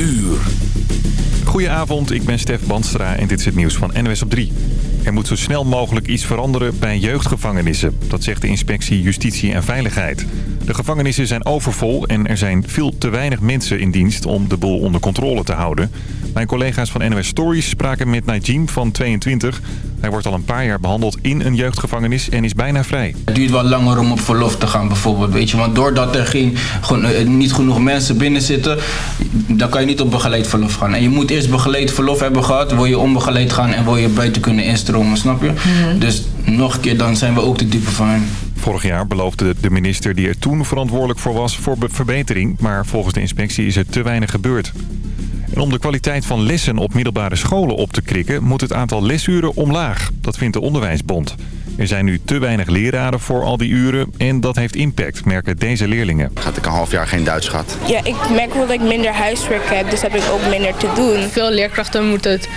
uur. Goedenavond, ik ben Stef Bandstra en dit is het nieuws van NWS op 3. Er moet zo snel mogelijk iets veranderen bij jeugdgevangenissen. Dat zegt de inspectie Justitie en Veiligheid. De gevangenissen zijn overvol en er zijn veel te weinig mensen in dienst om de boel onder controle te houden. Mijn collega's van NOS Stories spraken met Najim van 22. Hij wordt al een paar jaar behandeld in een jeugdgevangenis en is bijna vrij. Het duurt wel langer om op verlof te gaan bijvoorbeeld, weet je. Want doordat er geen, eh, niet genoeg mensen binnen zitten, dan kan je niet op begeleid verlof gaan. En je moet eerst begeleid verlof hebben gehad, wil je onbegeleid gaan en wil je buiten kunnen instromen, snap je? Mhm. Dus nog een keer, dan zijn we ook de type van. Vorig jaar beloofde de minister die er toen verantwoordelijk voor was voor verbetering. Maar volgens de inspectie is er te weinig gebeurd. En om de kwaliteit van lessen op middelbare scholen op te krikken... moet het aantal lesuren omlaag. Dat vindt de Onderwijsbond. Er zijn nu te weinig leraren voor al die uren en dat heeft impact, merken deze leerlingen. Gaat ik een half jaar geen Duits gehad? Ja, ik merk wel dat ik minder huiswerk heb, dus heb ik ook minder te doen. Veel leerkrachten moeten het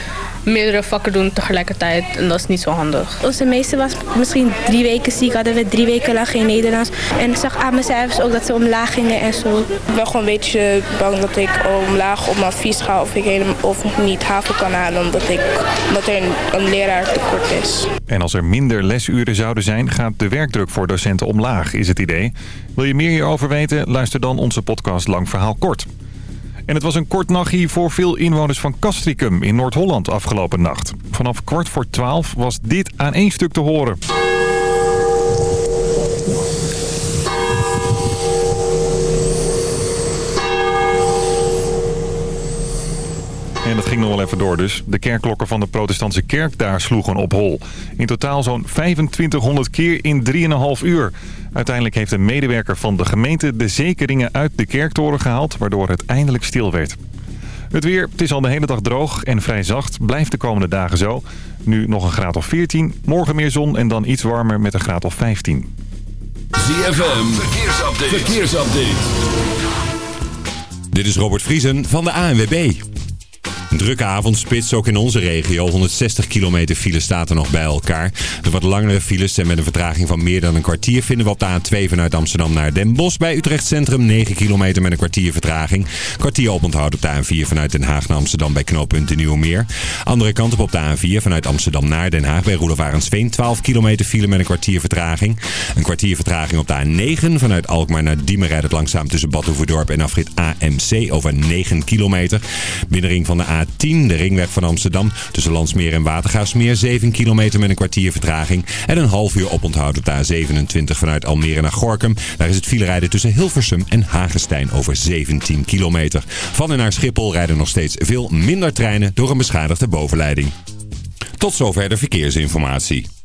meerdere vakken doen tegelijkertijd. En dat is niet zo handig. Onze meeste was misschien drie weken ziek. Hadden we drie weken lang geen Nederlands. En ik zag aan mijn cijfers ook dat ze omlaag gingen en zo. Ik ben gewoon een beetje bang dat ik omlaag op mijn vies ga. Of ik helemaal of niet haven kan halen omdat, ik, omdat er een, een leraar tekort is. En als er minder lesuren zouden zijn, gaat de werkdruk voor docenten omlaag, is het idee. Wil je meer hierover weten? Luister dan onze podcast Lang Verhaal Kort. En het was een kort nachtje voor veel inwoners van Castricum in Noord-Holland afgelopen nacht. Vanaf kwart voor twaalf was dit aan één stuk te horen. En dat ging nog wel even door dus. De kerkklokken van de protestantse kerk daar sloegen op hol. In totaal zo'n 2500 keer in 3,5 uur. Uiteindelijk heeft een medewerker van de gemeente de zekeringen uit de kerktoren gehaald... waardoor het eindelijk stil werd. Het weer, het is al de hele dag droog en vrij zacht. Blijft de komende dagen zo. Nu nog een graad of 14, morgen meer zon en dan iets warmer met een graad of 15. ZFM, verkeersupdate. verkeersupdate. Dit is Robert Vriesen van de ANWB. Drukke avondspits, ook in onze regio. 160 kilometer file staat er nog bij elkaar. De wat langere files en met een vertraging van meer dan een kwartier... vinden we op de A2 vanuit Amsterdam naar Den Bosch. Bij Utrecht Centrum 9 kilometer met een kwartier vertraging. Kwartier oponthoud op de A4 vanuit Den Haag naar Amsterdam bij knooppunt de Nieuwe Meer. Andere kant op op de A4 vanuit Amsterdam naar Den Haag bij Roelof 12 kilometer file met een kwartier vertraging. Een kwartier vertraging op de A9 vanuit Alkmaar naar Diemen rijdt het langzaam tussen Badhoevedorp en afrit AMC over 9 kilometer. Binnenring van de A 10 de ringweg van Amsterdam. Tussen Landsmeer en Watergaasmeer 7 kilometer met een kwartier vertraging. En een half uur oponthoud op de A27 vanuit Almere naar Gorkum. Daar is het filerijden tussen Hilversum en Hagestein over 17 kilometer. Van en naar Schiphol rijden nog steeds veel minder treinen door een beschadigde bovenleiding. Tot zover de verkeersinformatie.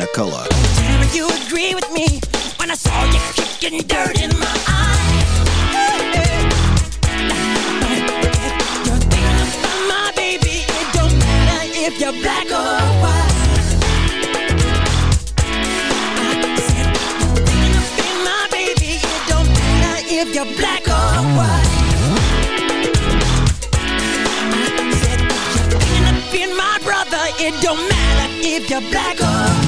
A color. You agree with me when I saw you kicking dirt in my. You're my baby. It don't matter if you're black or white. You're thinking about my baby. It don't matter if you're black or white. I said, you're thinking of being my brother. It don't matter if you're black or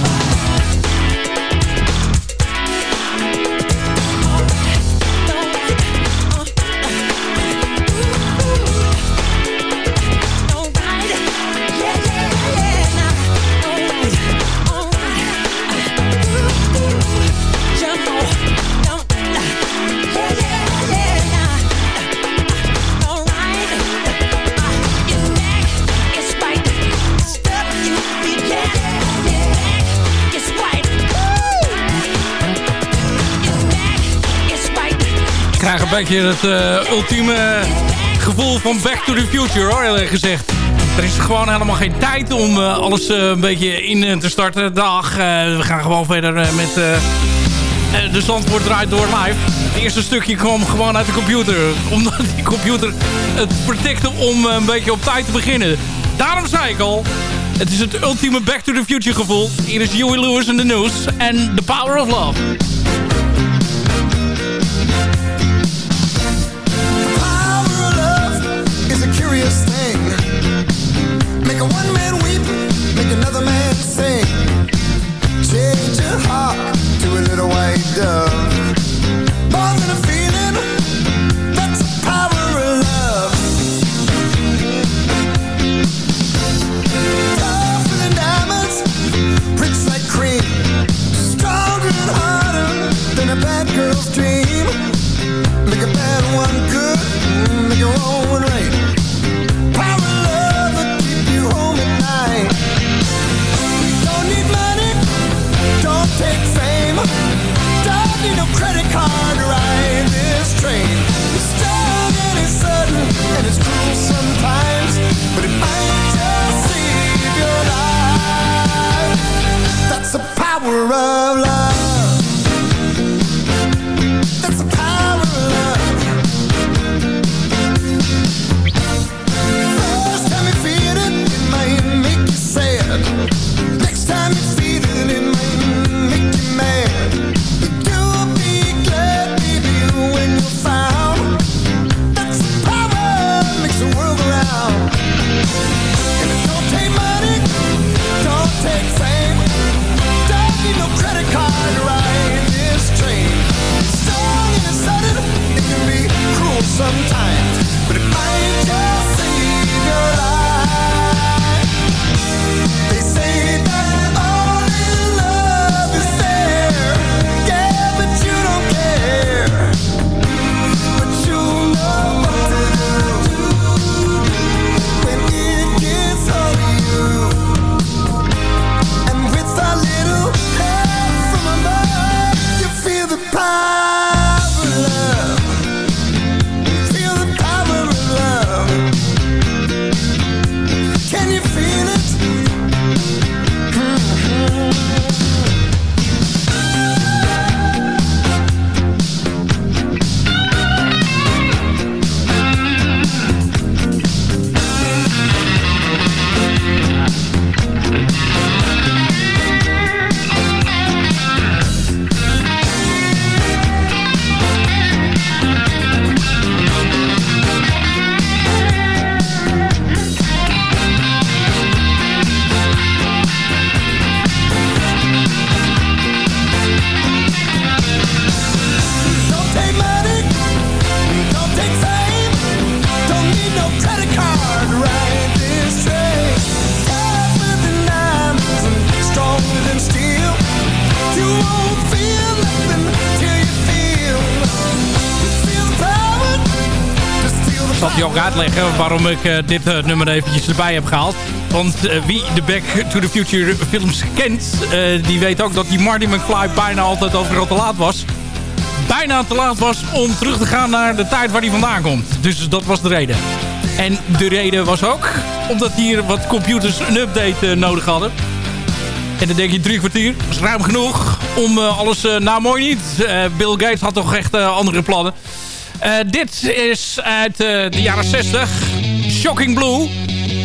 krijg een beetje het eh, ultieme gevoel van Back to the Future, hoor, eerlijk gezegd. Er is gewoon helemaal geen tijd om eh, alles eh, een beetje in te starten. Dag, we gaan gewoon verder met... de Zandvoort draait door live. Het eerste stukje kwam gewoon uit de computer. Omdat die computer het vertikte om een beetje op tijd te beginnen. Daarom zei ik al... Het is het ultieme Back to the Future gevoel. Hier is Huey Lewis in the News en The Power of Love. Uitleggen waarom ik eh, dit eh, nummer eventjes erbij heb gehaald. Want eh, wie de Back to the Future films kent, die weet ook dat die Marty McFly bijna altijd overal te laat was. Bijna te laat was om terug te gaan naar de tijd waar hij vandaan komt. Dus dat was de reden. En de reden was ook omdat hier wat computers een update nodig hadden. En dan denk je drie kwartier, is ruim genoeg om alles... nou, mooi niet. Bill Gates had toch echt andere plannen. Eh, dit is uit eh, de jaren 60. Shocking Blue.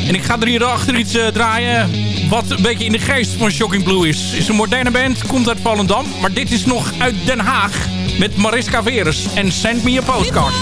En ik ga er hier achter iets eh, draaien wat een beetje in de geest van Shocking Blue is. is een moderne band, komt uit Volendam. Maar dit is nog uit Den Haag met Mariska Veres en Send Me a Postcard.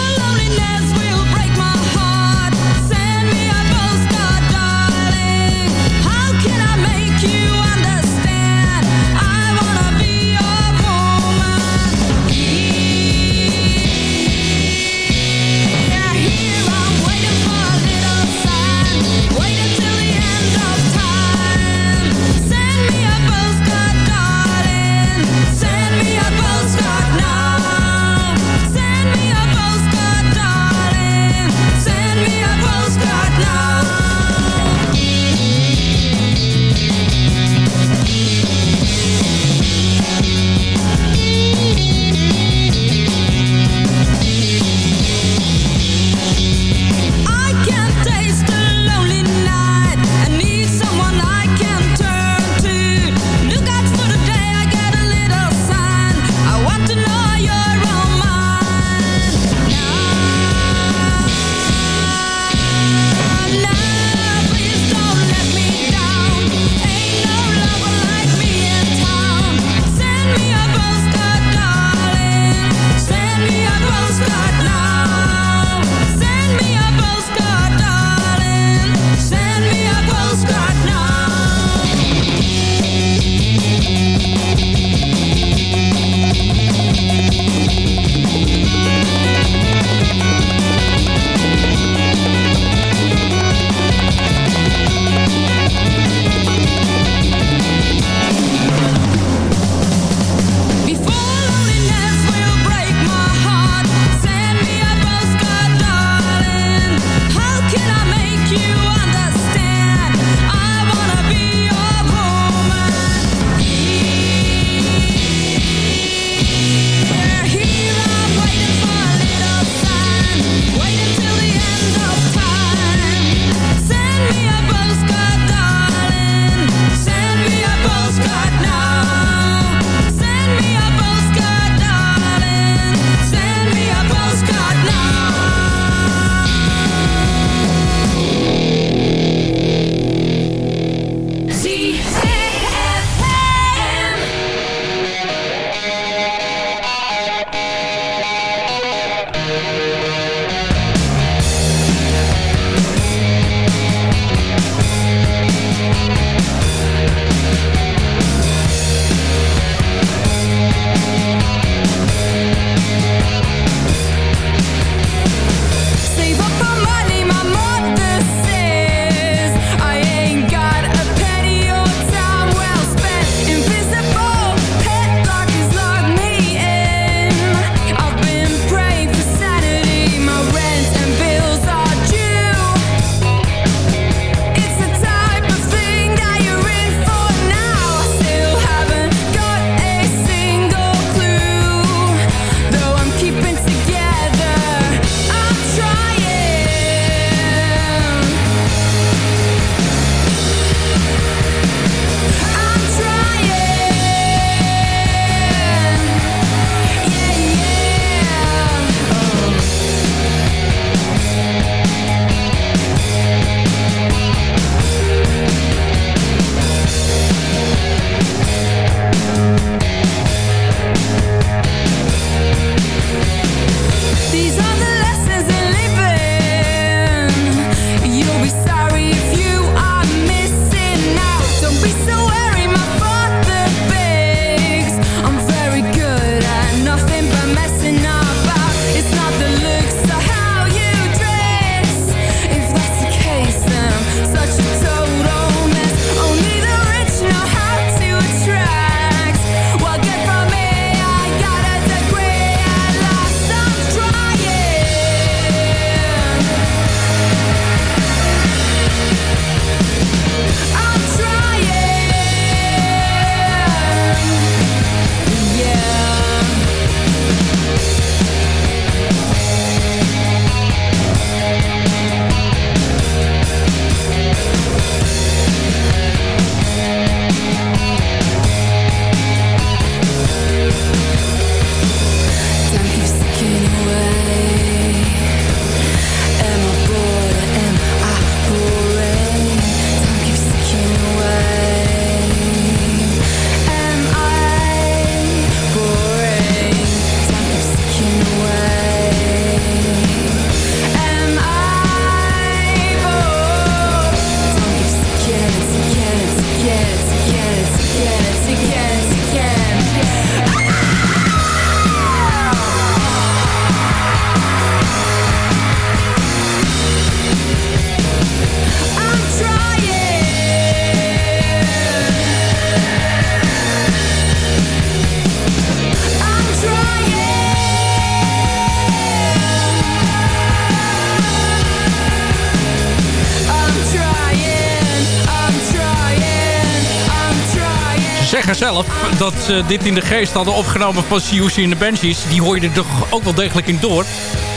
Dit in de geest hadden opgenomen van CUC in de Banshees. Die hoor je er toch ook wel degelijk in door.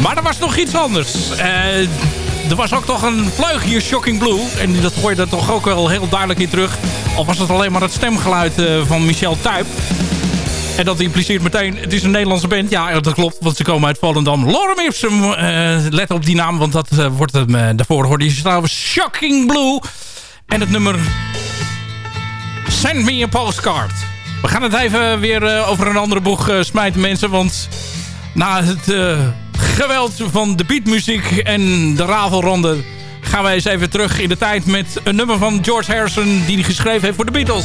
Maar er was nog iets anders. Eh, er was ook toch een vleugje Shocking Blue. En dat hoor je er toch ook wel heel duidelijk in terug. Al was het alleen maar het stemgeluid eh, van Michel Tuyp. En dat impliceert meteen, het is een Nederlandse band. Ja, dat klopt, want ze komen uit Volendam. Lorem Ipsum, eh, let op die naam, want dat wordt hem daarvoor hoorde je trouwens Shocking Blue. En het nummer Send Me a Postcard. We gaan het even weer eh, over een andere boeg eh, smijten mensen, want na het eh, geweld van de beatmuziek en de ravelronde gaan wij eens even terug in de tijd met een nummer van George Harrison die hij geschreven heeft voor de Beatles.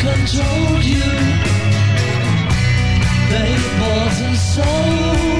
controlled you. They bought and sold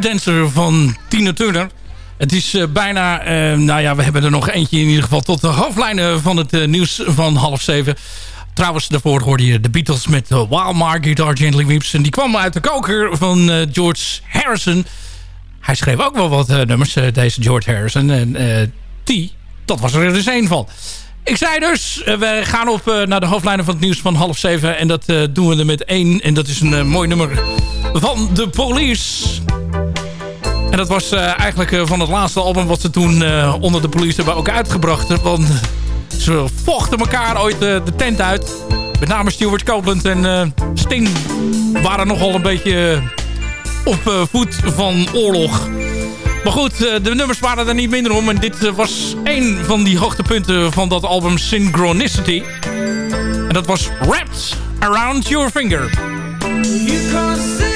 Dancer van Tina Turner. Het is eh, bijna, eh, nou ja, we hebben er nog eentje in ieder geval... tot de hoofdlijnen van het eh, nieuws van half zeven. Trouwens, daarvoor hoorde je de Beatles met Wild Guitar Gently Weeps. En die kwam uit de koker van George Harrison. Hij schreef ook wel wat nummers, deze George Harrison. En die, dat was er dus één van. Ik zei dus, we gaan op naar de hoofdlijnen van het nieuws van half zeven. En dat doen we er met één. En dat is een mooi nummer van de police. En dat was eh, eigenlijk eh, van het laatste album wat ze toen eh, onder de police hebben ook uitgebracht. Want ze vochten elkaar ooit de tent uit. Met name Stuart Copeland en Sting waren nogal een beetje op voet van oorlog. Maar goed, de nummers waren er niet minder om. En dit was één van die hoogtepunten van dat album Synchronicity. En dat was Wrapped Around Your Finger. You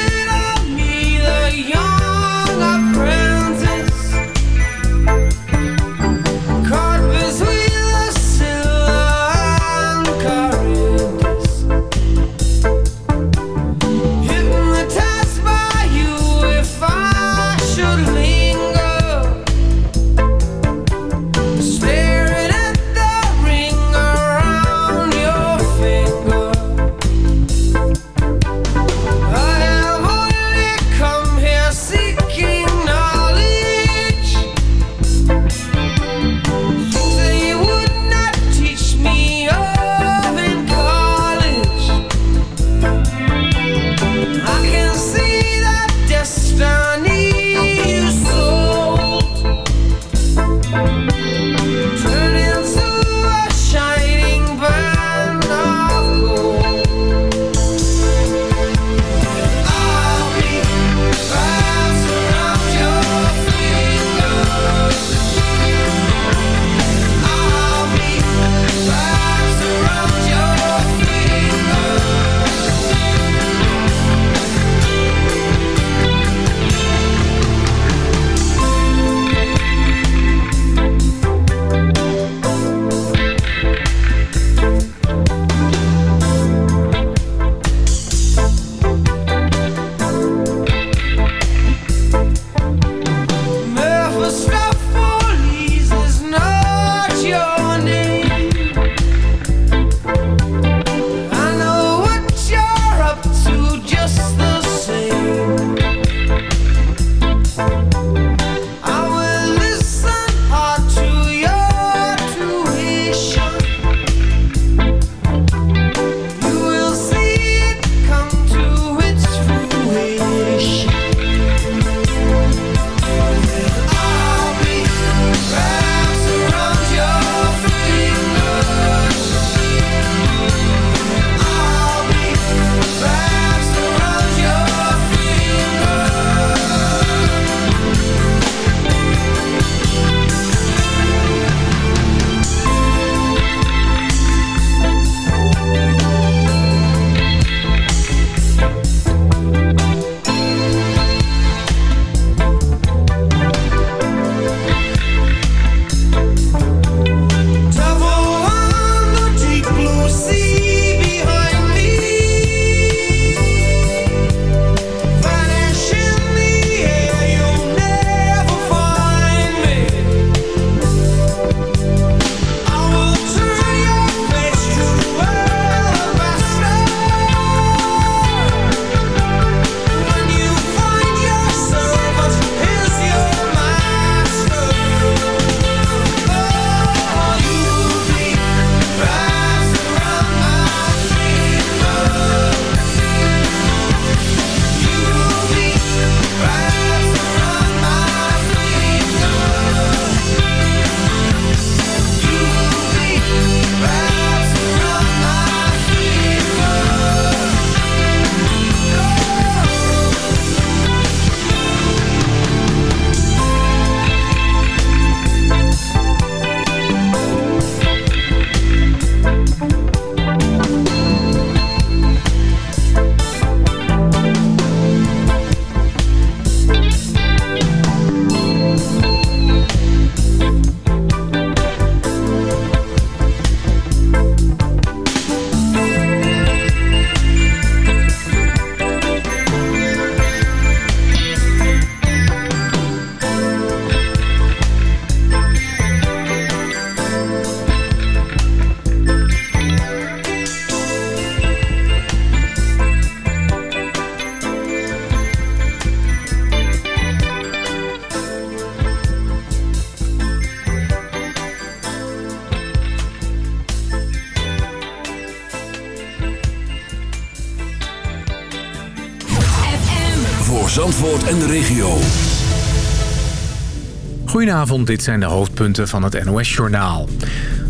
Goedenavond, dit zijn de hoofdpunten van het NOS-journaal.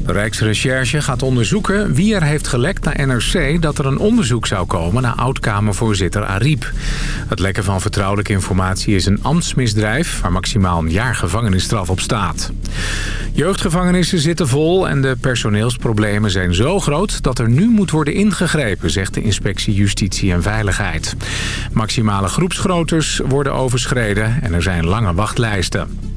De Rijksrecherche gaat onderzoeken wie er heeft gelekt naar NRC... dat er een onderzoek zou komen naar oud-Kamervoorzitter Ariep. Het lekken van vertrouwelijke informatie is een ambtsmisdrijf... waar maximaal een jaar gevangenisstraf op staat. Jeugdgevangenissen zitten vol en de personeelsproblemen zijn zo groot... dat er nu moet worden ingegrepen, zegt de Inspectie Justitie en Veiligheid. Maximale groepsgroottes worden overschreden en er zijn lange wachtlijsten.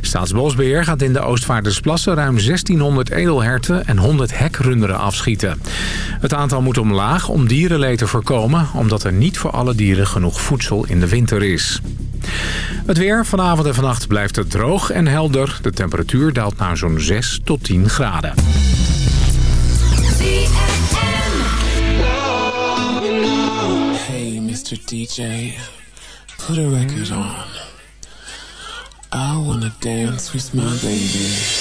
Staatsbosbeheer gaat in de Oostvaardersplassen ruim 1600 edelherten en 100 hekrunderen afschieten. Het aantal moet omlaag om dierenleed te voorkomen... omdat er niet voor alle dieren genoeg voedsel in de winter is. Het weer vanavond en vannacht blijft het droog en helder. De temperatuur daalt naar zo'n 6 tot 10 graden. Hey, Mr. DJ, put a record on. I wanna dance with my baby.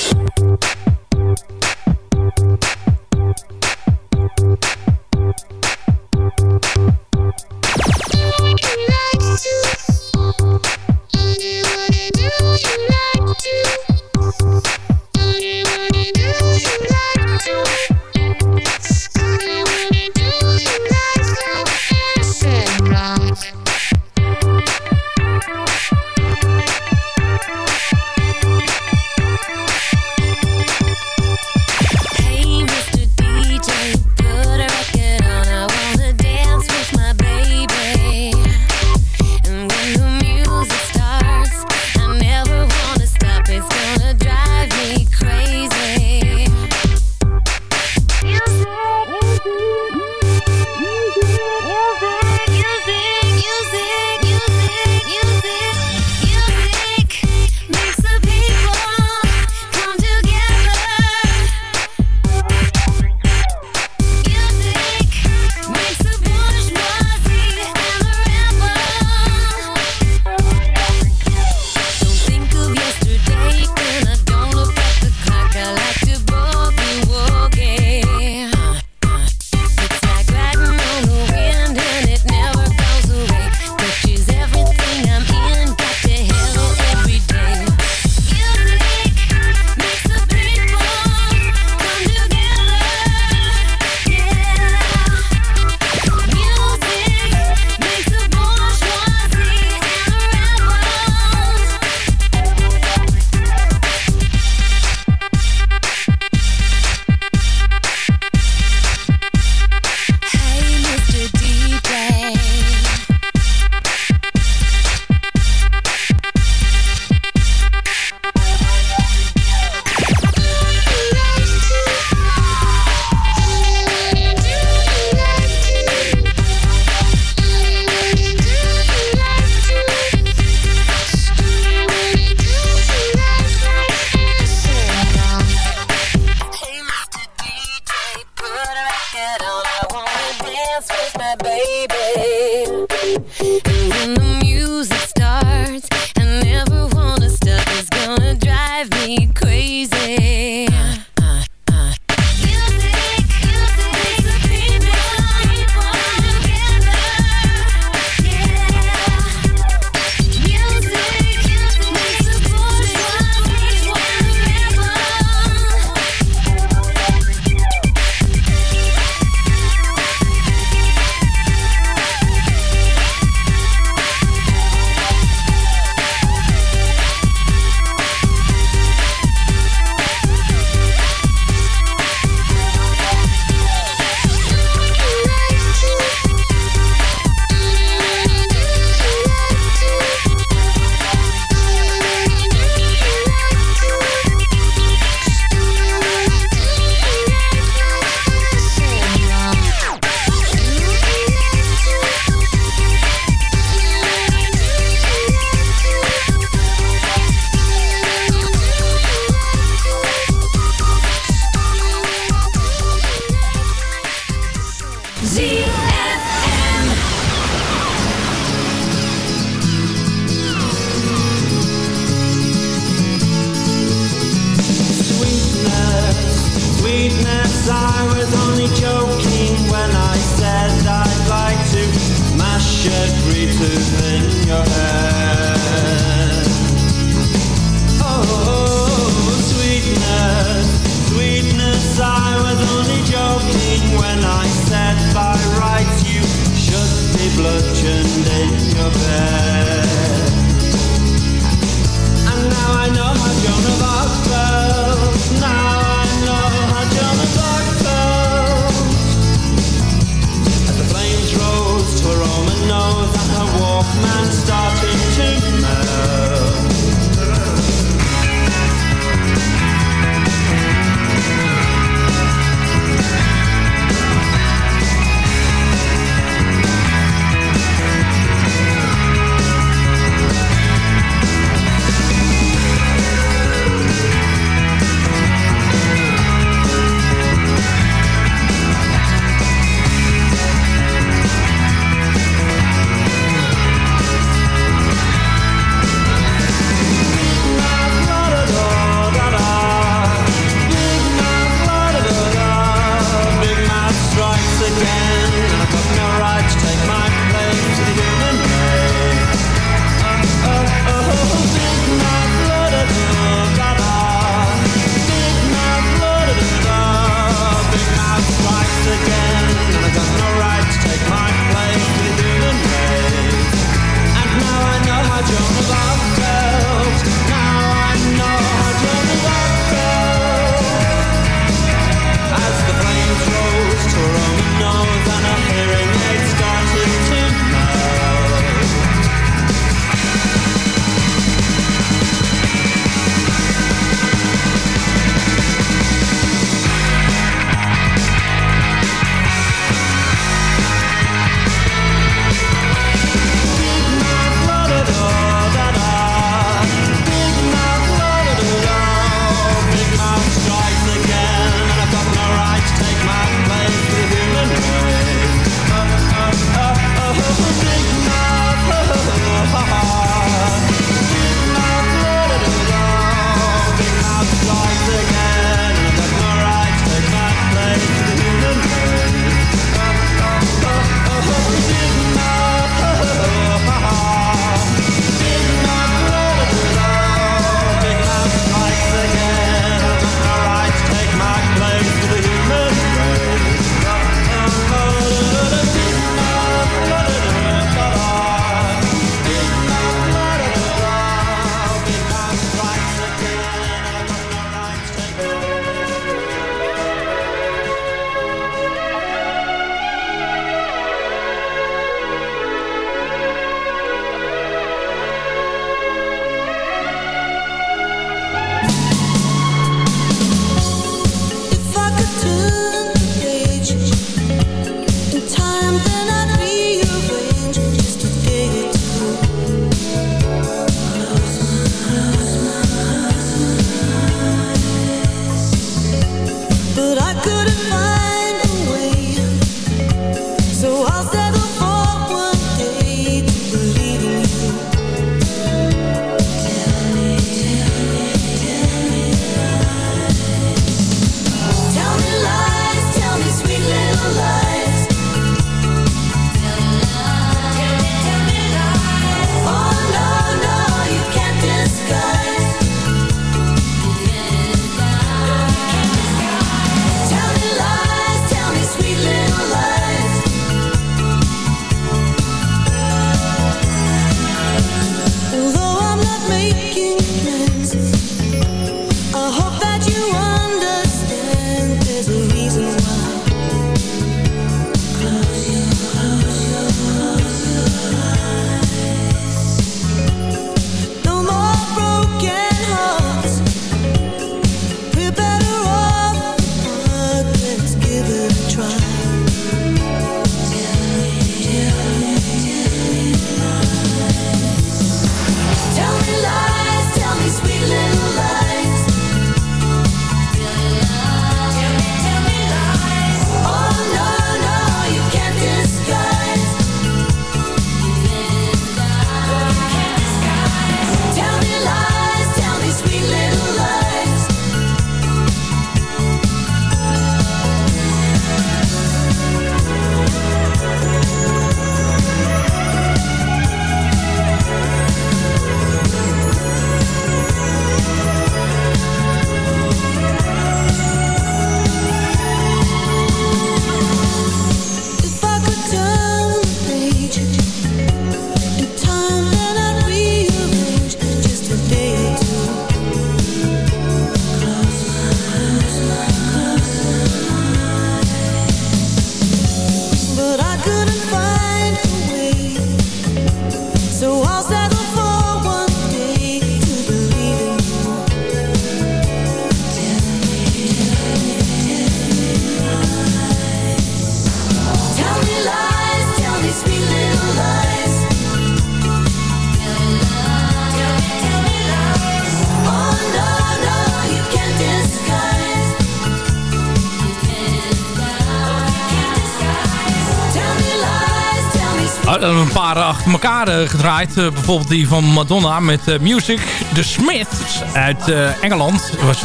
Achter elkaar eh, gedraaid. Eh, bijvoorbeeld die van Madonna met eh, Music. The Smiths uit Engeland. Was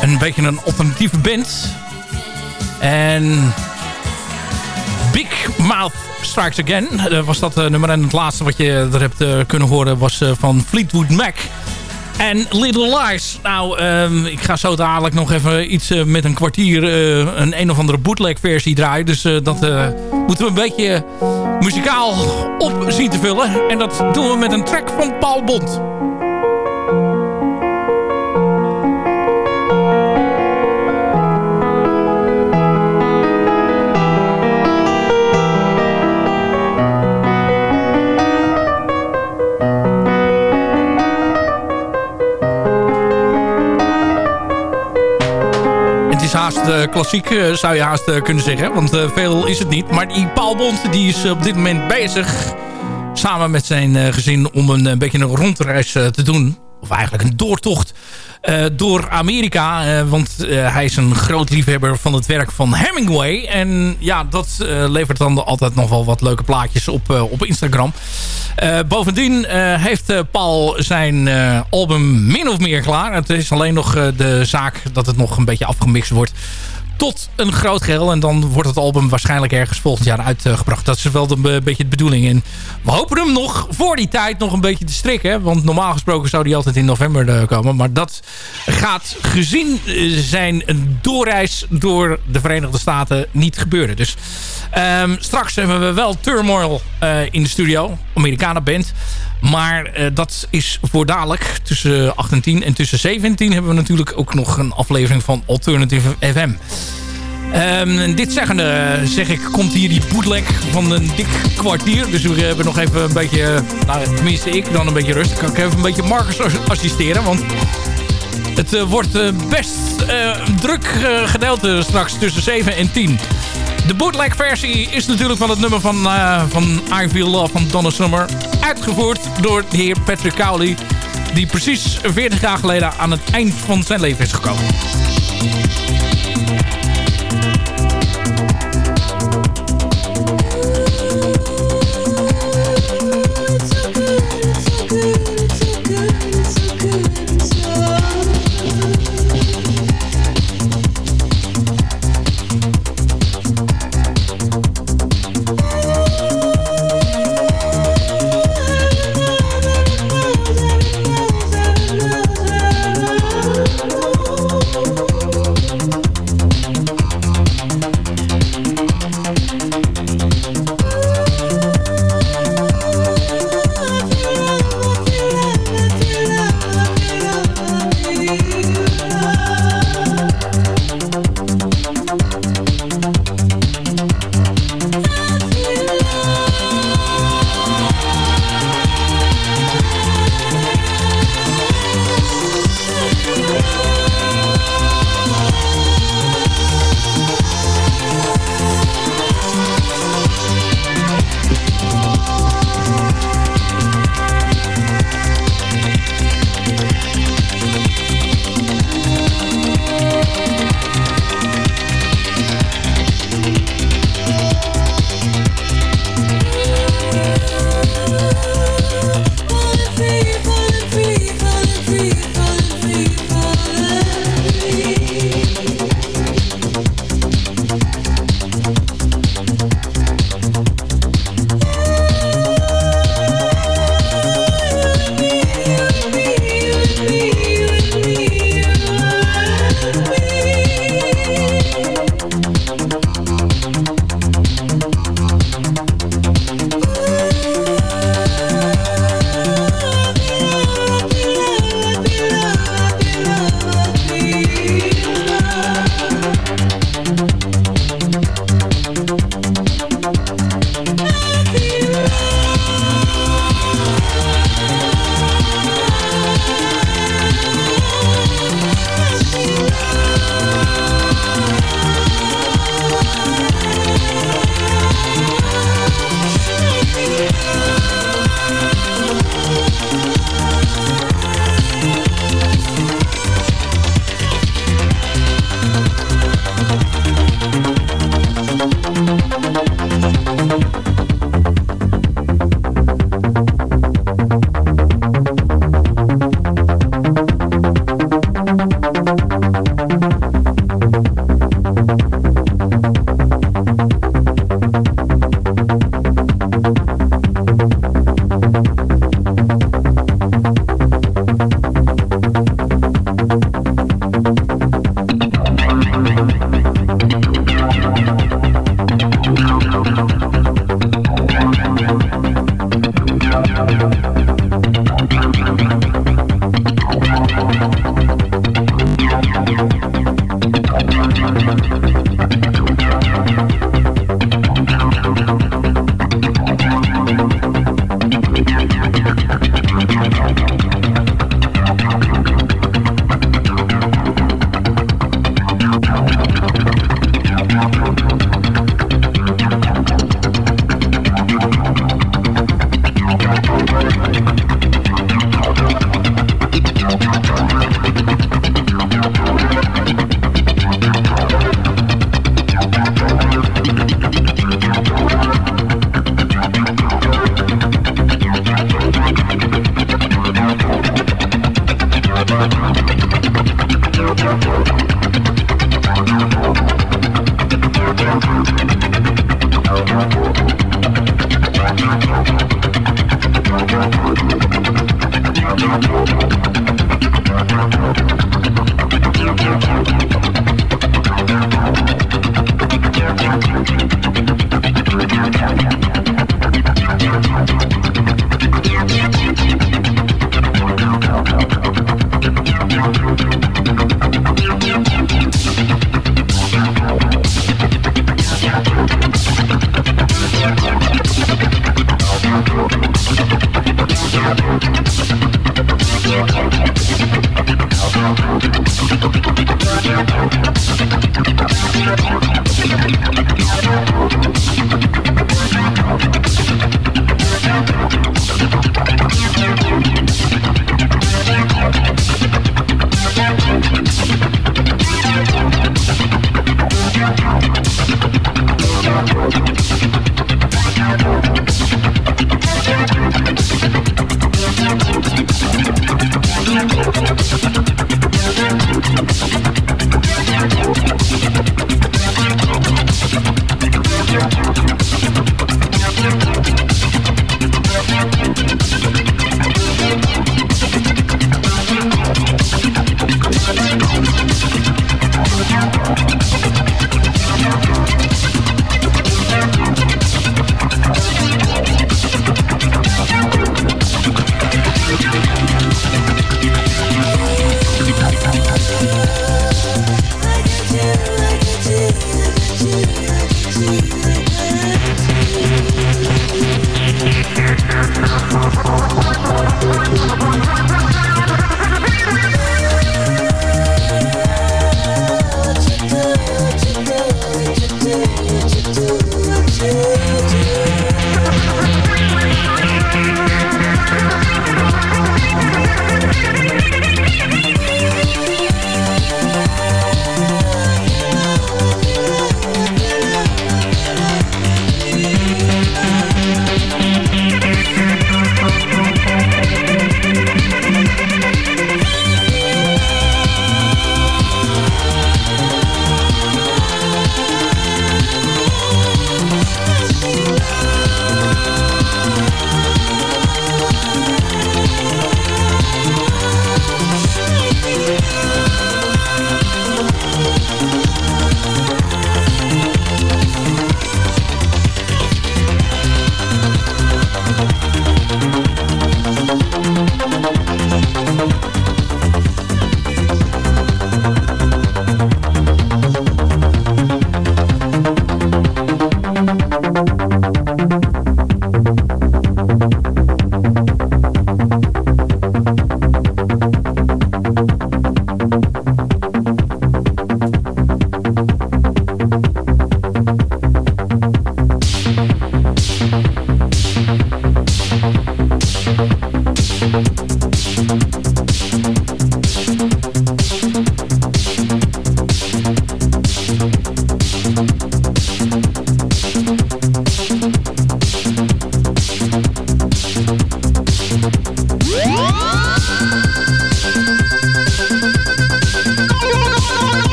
een beetje een alternatieve band. En Big Mouth Strikes Again. was dat nummer. En het laatste wat je er hebt kunnen horen was van Fleetwood Mac. En Little Lies. Nou, ehm, ik ga zo dadelijk nog even iets eh, met een kwartier... eh, een een of andere bootleg versie draaien. Dus eh, dat moeten we een beetje muzikaal op zien te vullen. En dat doen we met een track van Paul Bond. Is haast eh, klassiek, eh, zou je haast eh, kunnen zeggen. Want veel is het niet. Maar die Paul Bond die is op dit moment bezig... samen met zijn gezin om een, beetje een rondreis te doen. Of eigenlijk een doortocht eh, door Amerika. eh, want eh, hij is een groot liefhebber van het werk van Hemingway. En ja, dat levert dan altijd nog wel wat leuke plaatjes op, op Instagram. Bovendien heeft Paul zijn album min of meer klaar. Het is alleen nog de zaak dat het nog een beetje afgemixt wordt tot een groot geheel. En dan wordt het album waarschijnlijk ergens volgend jaar uitgebracht. Dat is wel een be- beetje de bedoeling. En we hopen hem nog voor die tijd nog een beetje te strikken. Want normaal gesproken zou die altijd in november eh, komen. Maar dat gaat gezien eh, zijn doorreis door de Verenigde Staten niet gebeuren. Dus ehm, straks hebben we wel Turmoil eh, in de studio. Amerikanen band. Maar eh, dat is voor dadelijk tussen 8 en 10. En tussen 7 en 10 hebben we natuurlijk ook nog een aflevering van Alternative FM. Ehm, dit zeggende zeg ik, komt hier die bootleg van een dik kwartier. Dus we hebben nog even een beetje, eh, nou tenminste ik, dan een beetje rust. Kan ik even een beetje Marcus as- assisteren, want het eh, wordt eh, best eh, druk gedeelte straks tussen 7 en 10. De bootleg versie is natuurlijk van het nummer van, van I Feel Love van Donna Summer. Uitgevoerd door de heer Patrick Cowley. Die precies 40 jaar geleden aan het eind van zijn leven is gekomen.